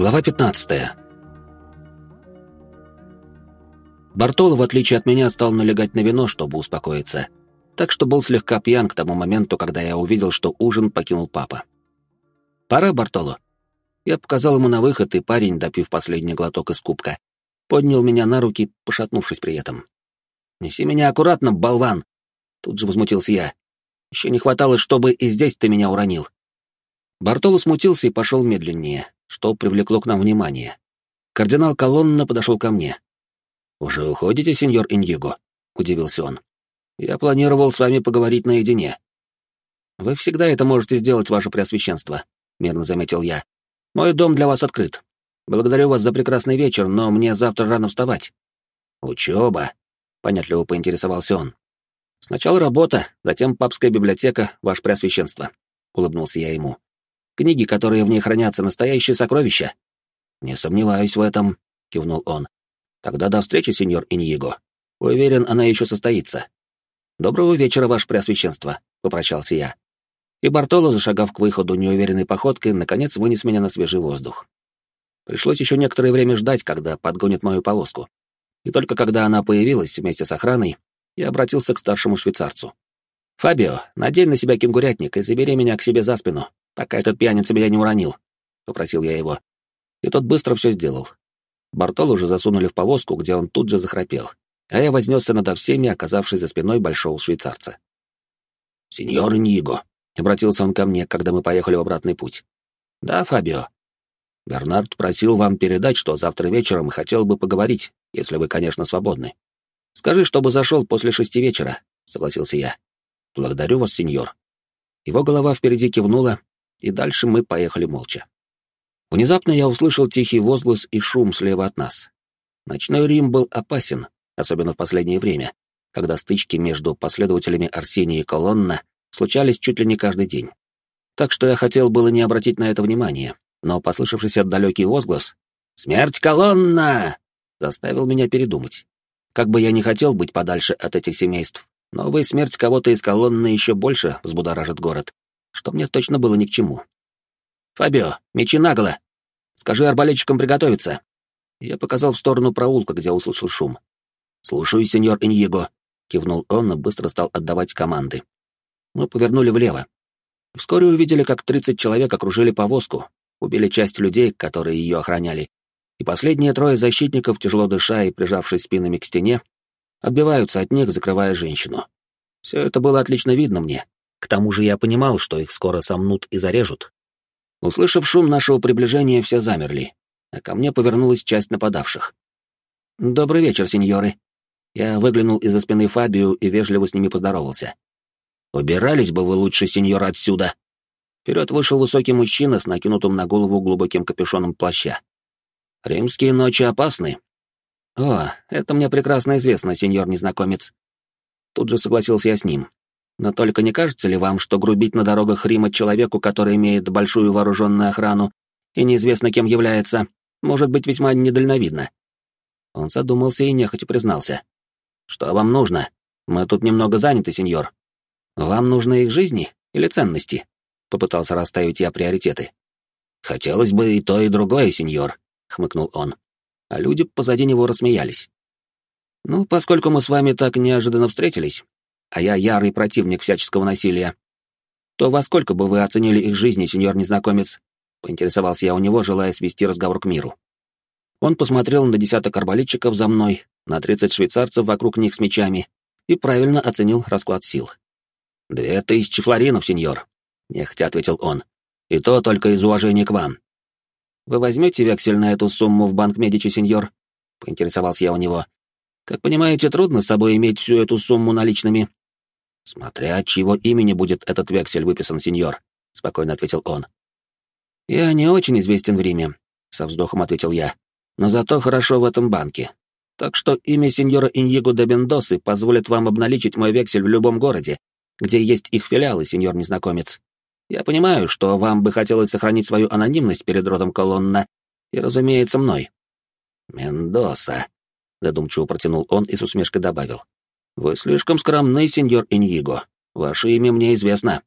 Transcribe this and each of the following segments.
Глава 15. Бартоло, в отличие от меня, стал налегать на вино, чтобы успокоиться, так что был слегка пьян к тому моменту, когда я увидел, что ужин покинул папа. «Пора, Бартоло». Я показал ему на выход, и парень, допив последний глоток из кубка, поднял меня на руки, пошатнувшись при этом. «Неси меня аккуратно, болван!» Тут же возмутился я. «Еще не хватало, чтобы и здесь ты меня уронил». Бартоло смутился и пошел медленнее, что привлекло к нам внимание. Кардинал Колонна подошел ко мне. «Уже уходите, сеньор Индиго?» — удивился он. «Я планировал с вами поговорить наедине». «Вы всегда это можете сделать, ваше преосвященство», — мирно заметил я. «Мой дом для вас открыт. Благодарю вас за прекрасный вечер, но мне завтра рано вставать». «Учеба», — понятливо поинтересовался он. «Сначала работа, затем папская библиотека, ваше преосвященство», — улыбнулся я ему. Книги, которые в ней хранятся, настоящие сокровища. Не сомневаюсь в этом, кивнул он. Тогда до встречи, сеньор Иньего. Уверен, она еще состоится. Доброго вечера, ваше преосвященство, попрощался я. И Бартоло, зашагав к выходу неуверенной походкой, наконец вынес меня на свежий воздух. Пришлось еще некоторое время ждать, когда подгонит мою повозку. И только когда она появилась вместе с охраной, я обратился к старшему швейцарцу. «Фабио, надень на себя кенгурятник и забери меня к себе за спину пока этот пьяница меня не уронил», — попросил я его. И тот быстро все сделал. Бартол уже засунули в повозку, где он тут же захрапел, а я вознесся над всеми, оказавшись за спиной большого швейцарца. «Сеньор Ниго», — обратился он ко мне, когда мы поехали в обратный путь. «Да, Фабио. Бернард просил вам передать, что завтра вечером хотел бы поговорить, если вы, конечно, свободны. Скажи, чтобы зашел после шести вечера», — согласился я. «Благодарю вас, сеньор». Его голова впереди кивнула, и дальше мы поехали молча. Внезапно я услышал тихий возглас и шум слева от нас. Ночной Рим был опасен, особенно в последнее время, когда стычки между последователями Арсения и Колонна случались чуть ли не каждый день. Так что я хотел было не обратить на это внимания, но послышавшийся далекий возглас «Смерть Колонна!» заставил меня передумать. Как бы я не хотел быть подальше от этих семейств, но вы смерть кого-то из колонны еще больше взбудоражит город, что мне точно было ни к чему. «Фабио, мечи наголо! Скажи арбалетчикам приготовиться!» Я показал в сторону проулка, где услышал шум. «Слушаю, сеньор Иньего», — кивнул он и быстро стал отдавать команды. Мы повернули влево. Вскоре увидели, как тридцать человек окружили повозку, убили часть людей, которые ее охраняли, и последние трое защитников, тяжело дыша и прижавшись спинами к стене, отбиваются от них, закрывая женщину. Все это было отлично видно мне, к тому же я понимал, что их скоро сомнут и зарежут. Услышав шум нашего приближения, все замерли, а ко мне повернулась часть нападавших. «Добрый вечер, сеньоры». Я выглянул из-за спины Фабию и вежливо с ними поздоровался. «Убирались бы вы лучше, сеньор, отсюда!» Вперед вышел высокий мужчина с накинутым на голову глубоким капюшоном плаща. «Римские ночи опасны». «О, это мне прекрасно известно, сеньор-незнакомец». Тут же согласился я с ним, но только не кажется ли вам, что грубить на дорогах Рима человеку, который имеет большую вооруженную охрану и неизвестно кем является, может быть весьма недальновидно?» Он задумался и нехотя признался. «Что вам нужно? Мы тут немного заняты, сеньор. Вам нужны их жизни или ценности?» Попытался расставить я приоритеты. «Хотелось бы и то, и другое, сеньор», — хмыкнул он. А люди позади него рассмеялись. «Ну, поскольку мы с вами так неожиданно встретились, а я ярый противник всяческого насилия, то во сколько бы вы оценили их жизни, сеньор незнакомец? Поинтересовался я у него, желая свести разговор к миру. Он посмотрел на десяток арбалетчиков за мной, на тридцать швейцарцев вокруг них с мечами и правильно оценил расклад сил. «Две тысячи флоринов, сеньор», — нехотя ответил он. «И то только из уважения к вам». «Вы возьмете вексель на эту сумму в банк Медичи, сеньор?» — поинтересовался я у него. «Как понимаете, трудно с собой иметь всю эту сумму наличными». «Смотря от чьего имени будет этот вексель выписан, сеньор», — спокойно ответил он. «Я не очень известен в Риме», — со вздохом ответил я, «но зато хорошо в этом банке. Так что имя сеньора Иньего де Бендосы позволит вам обналичить мой вексель в любом городе, где есть их филиалы, сеньор-незнакомец. Я понимаю, что вам бы хотелось сохранить свою анонимность перед родом Колонна и, разумеется, мной». «Мендоса», — задумчиво протянул он и с усмешкой добавил. «Вы слишком скромны, сеньор Иньего. Ваше имя мне известно».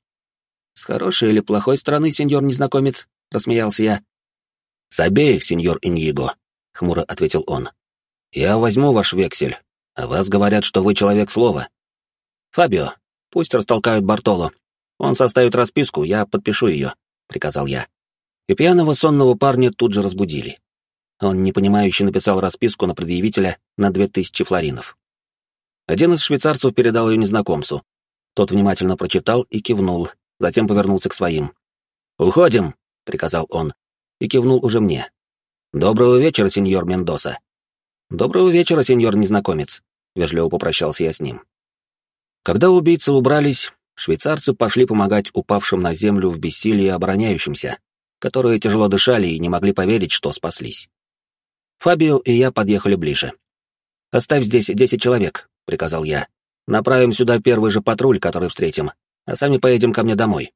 «С хорошей или плохой стороны, сеньор незнакомец?» — рассмеялся я. «С обеих, сеньор Иньего», — хмуро ответил он. «Я возьму ваш вексель, а вас говорят, что вы человек слова». «Фабио, пусть растолкают Бартоло. Он составит расписку, я подпишу ее», — приказал я. И пьяного сонного парня тут же разбудили. Он непонимающе написал расписку на предъявителя на две тысячи флоринов. Один из швейцарцев передал ее незнакомцу. Тот внимательно прочитал и кивнул, затем повернулся к своим. «Уходим!» — приказал он, и кивнул уже мне. «Доброго вечера, сеньор Мендоса». «Доброго вечера, сеньор незнакомец», — вежливо попрощался я с ним. Когда убийцы убрались, швейцарцы пошли помогать упавшим на землю в бессилии обороняющимся, которые тяжело дышали и не могли поверить, что спаслись. Фабио и я подъехали ближе. «Оставь здесь десять человек», — приказал я. «Направим сюда первый же патруль, который встретим, а сами поедем ко мне домой».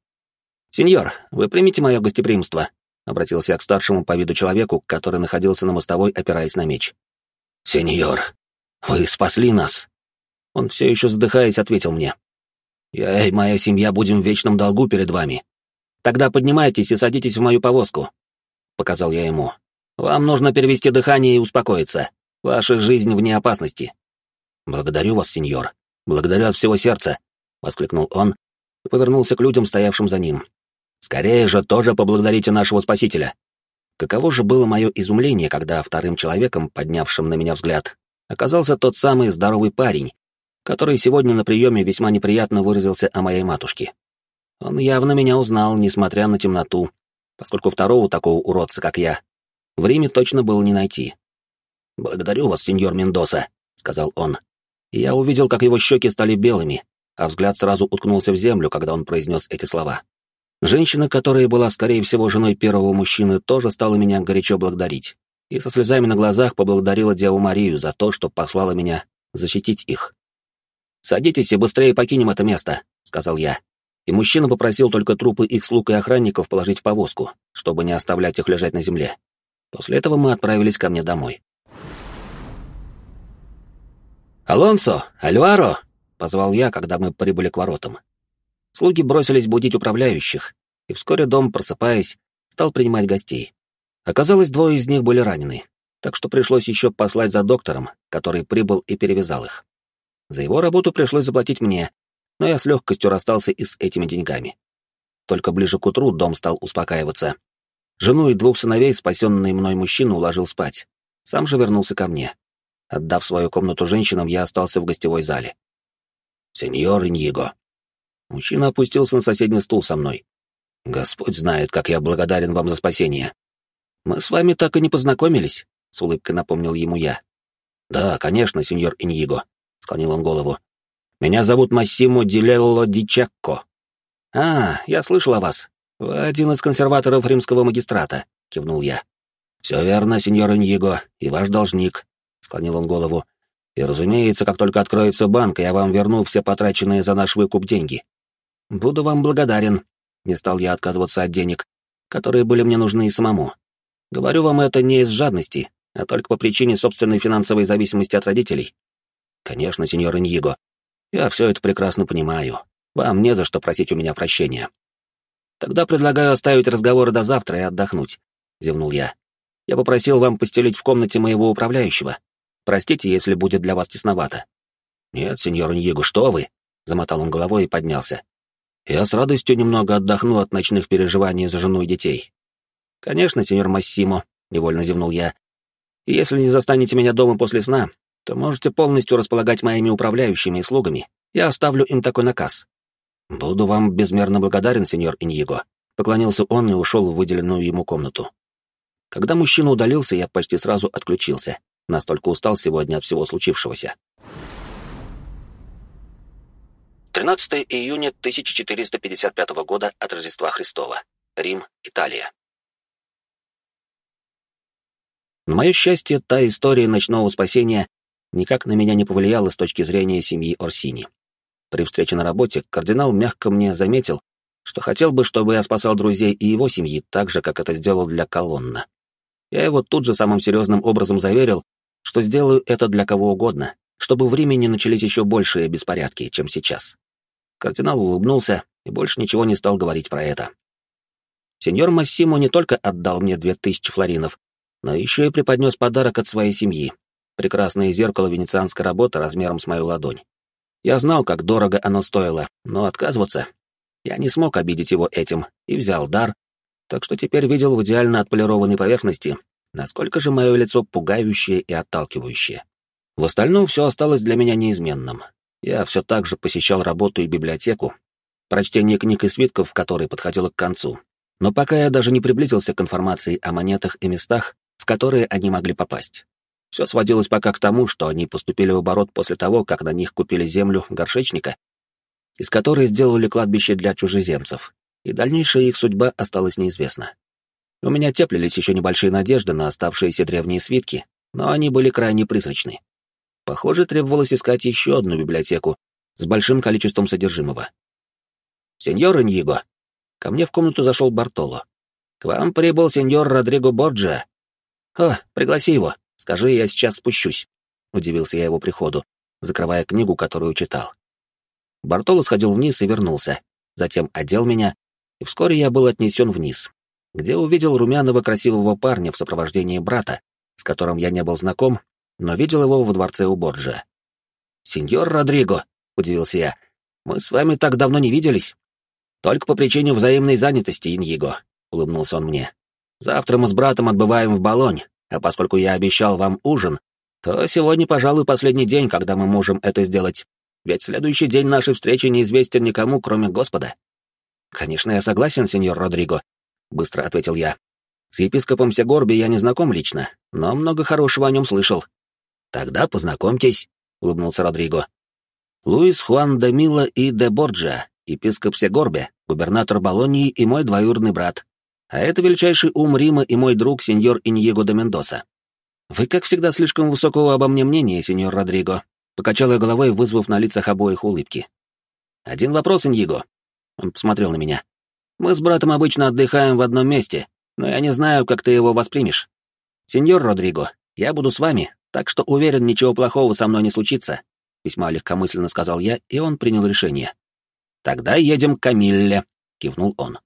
«Сеньор, вы примите мое гостеприимство», — обратился я к старшему по виду человеку, который находился на мостовой, опираясь на меч. «Сеньор, вы спасли нас!» Он все еще задыхаясь ответил мне. «Я и моя семья будем в вечном долгу перед вами. Тогда поднимайтесь и садитесь в мою повозку», — показал я ему. «Вам нужно перевести дыхание и успокоиться. Ваша жизнь вне опасности». «Благодарю вас, сеньор. Благодарю от всего сердца», — воскликнул он и повернулся к людям, стоявшим за ним. Скорее же тоже поблагодарите нашего спасителя. Каково же было мое изумление, когда вторым человеком, поднявшим на меня взгляд, оказался тот самый здоровый парень, который сегодня на приеме весьма неприятно выразился о моей матушке. Он явно меня узнал, несмотря на темноту, поскольку второго такого уродца, как я, в Риме точно было не найти. «Благодарю вас, сеньор Мендоса», — сказал он. И я увидел, как его щеки стали белыми, а взгляд сразу уткнулся в землю, когда он произнес эти слова. Женщина, которая была, скорее всего, женой первого мужчины, тоже стала меня горячо благодарить, и со слезами на глазах поблагодарила Деву Марию за то, что послала меня защитить их. «Садитесь и быстрее покинем это место», — сказал я. И мужчина попросил только трупы их слуг и охранников положить в повозку, чтобы не оставлять их лежать на земле. После этого мы отправились ко мне домой. «Алонсо! Альваро!» — позвал я, когда мы прибыли к воротам. Слуги бросились будить управляющих, и вскоре дом, просыпаясь, стал принимать гостей. Оказалось, двое из них были ранены, так что пришлось еще послать за доктором, который прибыл и перевязал их. За его работу пришлось заплатить мне, но я с легкостью расстался и с этими деньгами. Только ближе к утру дом стал успокаиваться. Жену и двух сыновей спасенный мной мужчина уложил спать. Сам же вернулся ко мне. Отдав свою комнату женщинам, я остался в гостевой зале. «Сеньор Иньего, Мужчина опустился на соседний стул со мной. «Господь знает, как я благодарен вам за спасение». «Мы с вами так и не познакомились», — с улыбкой напомнил ему я. «Да, конечно, сеньор Иньего», — склонил он голову. «Меня зовут Массимо Дилелло Дичакко». «А, я слышал о вас. Вы один из консерваторов римского магистрата», — кивнул я. «Все верно, сеньор Иньего, и ваш должник», — склонил он голову. «И, разумеется, как только откроется банк, я вам верну все потраченные за наш выкуп деньги». «Буду вам благодарен», — не стал я отказываться от денег, которые были мне нужны и самому. Говорю вам это не из жадности, а только по причине собственной финансовой зависимости от родителей. Конечно, сеньор Иньего, я все это прекрасно понимаю. Вам не за что просить у меня прощения. Тогда предлагаю оставить разговоры до завтра и отдохнуть, — зевнул я. Я попросил вам постелить в комнате моего управляющего. Простите, если будет для вас тесновато. Нет, сеньор Иньего, что вы? — замотал он головой и поднялся. Я с радостью немного отдохну от ночных переживаний за жену и детей. Конечно, сеньор Массимо, невольно зевнул я. Если не застанете меня дома после сна, то можете полностью располагать моими управляющими и слугами. Я оставлю им такой наказ. Буду вам безмерно благодарен, сеньор Иньего. Поклонился он и ушел в выделенную ему комнату. Когда мужчина удалился, я почти сразу отключился. Настолько устал сегодня от всего случившегося. 13 июня 1455 года от Рождества Христова. Рим, Италия. На мое счастье, та история ночного спасения никак на меня не повлияла с точки зрения семьи Орсини. При встрече на работе кардинал мягко мне заметил, что хотел бы, чтобы я спасал друзей и его семьи так же, как это сделал для колонна. Я его тут же самым серьезным образом заверил, что сделаю это для кого угодно, чтобы в Риме не начались еще большие беспорядки, чем сейчас. Кардинал улыбнулся и больше ничего не стал говорить про это. Сеньор Массимо не только отдал мне две тысячи флоринов, но еще и преподнес подарок от своей семьи. Прекрасное зеркало венецианской работы размером с мою ладонь. Я знал, как дорого оно стоило, но отказываться... Я не смог обидеть его этим и взял дар, так что теперь видел в идеально отполированной поверхности, насколько же мое лицо пугающее и отталкивающее. В остальном все осталось для меня неизменным. Я все так же посещал работу и библиотеку, прочтение книг и свитков, которые подходило к концу. Но пока я даже не приблизился к информации о монетах и местах, в которые они могли попасть. Все сводилось пока к тому, что они поступили в оборот после того, как на них купили землю горшечника, из которой сделали кладбище для чужеземцев, и дальнейшая их судьба осталась неизвестна. У меня теплились еще небольшие надежды на оставшиеся древние свитки, но они были крайне призрачны. Похоже, требовалось искать еще одну библиотеку с большим количеством содержимого. «Сеньор Иньего!» Ко мне в комнату зашел Бартоло. «К вам прибыл сеньор Родриго Борджа». «О, пригласи его, скажи, я сейчас спущусь», — удивился я его приходу, закрывая книгу, которую читал. Бартоло сходил вниз и вернулся, затем одел меня, и вскоре я был отнесен вниз, где увидел румяного красивого парня в сопровождении брата, с которым я не был знаком, но видел его во дворце у Борджа. «Сеньор Родриго», — удивился я, — «мы с вами так давно не виделись». «Только по причине взаимной занятости, Иньего», — улыбнулся он мне. «Завтра мы с братом отбываем в Болонь, а поскольку я обещал вам ужин, то сегодня, пожалуй, последний день, когда мы можем это сделать. Ведь следующий день нашей встречи неизвестен никому, кроме Господа». «Конечно, я согласен, сеньор Родриго», — быстро ответил я. «С епископом Сегорби я не знаком лично, но много хорошего о нем слышал». «Тогда познакомьтесь», — улыбнулся Родриго. «Луис Хуан де Мила и де Борджа, епископ Сегорбе, губернатор Болонии и мой двоюродный брат. А это величайший ум Рима и мой друг, сеньор Иньего де Мендоса. Вы, как всегда, слишком высокого обо мне мнения, сеньор Родриго, покачал я головой, вызвав на лицах обоих улыбки. Один вопрос, Иньего. Он посмотрел на меня. Мы с братом обычно отдыхаем в одном месте, но я не знаю, как ты его воспримешь. Сеньор Родриго, я буду с вами, так что уверен, ничего плохого со мной не случится, весьма легкомысленно сказал я, и он принял решение. «Тогда едем к Камилле», — кивнул он.